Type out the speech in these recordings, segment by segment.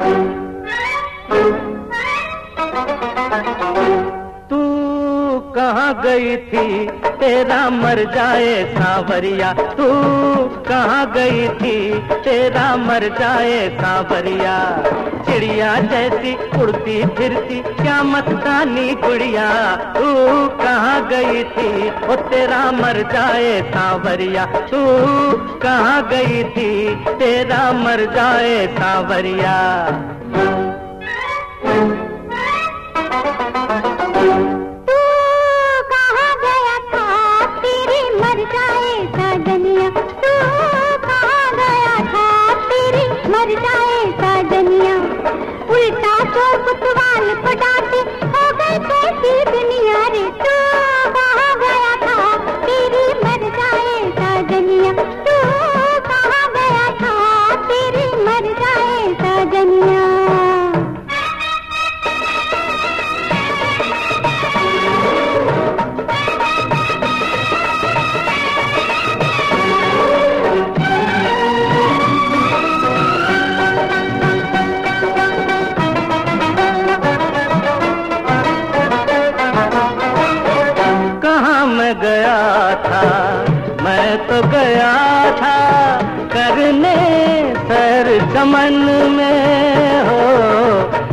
तू गई थी, तेरा मर जाए सांवरिया। तू कहाँ गई थी, तेरा मर जाए सांवरिया। चिड़िया जैसी उड़ती फिरती, क्या मस्तानी गुड़िया। तू कहाँ गई थी, ओ तेरा मर जाए सांवरिया। तू कहाँ गई थी, तेरा मर जाए सांवरिया। Harika तो गया था करने सर चमन में हो।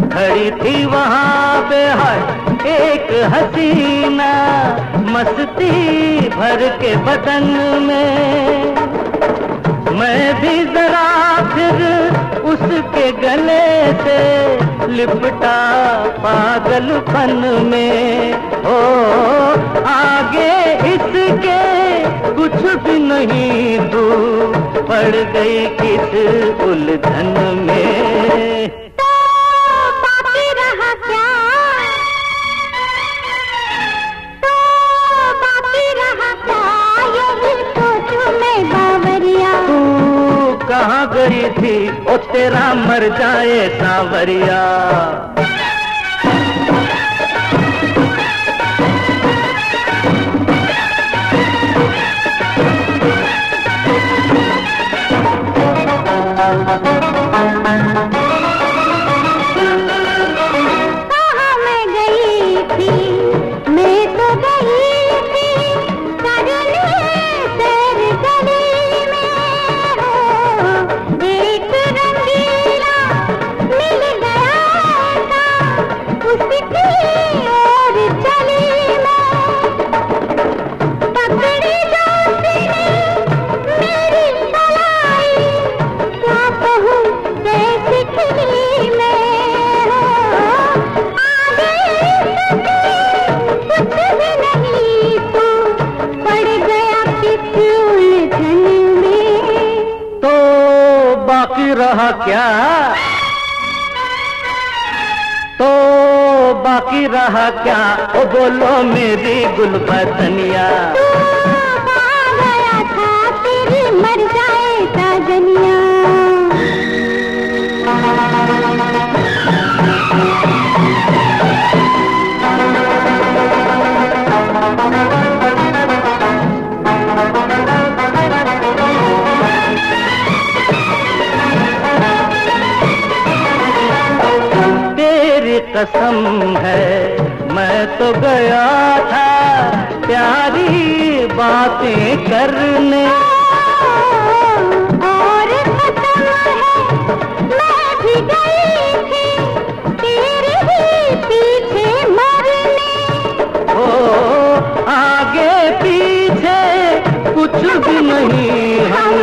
खड़ी थी वहाँ पे हर एक हसीना, मस्ती भर के बदन में। मैं भी जरा फिर उसके गले से लिपटा पागलपन में। ओ, आगे इसके कुछ भी नहीं तू, पड़ गई किस उलझन में। थी ओ तेरा मर जाए सांवरिया। क्या? तो बाकी रहा क्या? ओ बोलो मेरी गुलबतनिया कसम है। मैं तो गया था प्यारी बातें करने। और कसम है। मैं भी गई थी तेरे ही पीछे मरने। ओ आगे पीछे कुछ भी नहीं हम।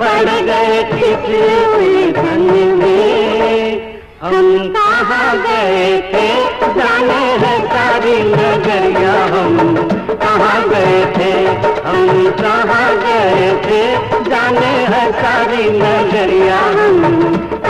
पड़ गए किसी कहाँ गए थे, जाने है सारी नगरिया हम। कहाँ गए थे? हम कहाँ गए थे? जाने है सारी नगरिया हम।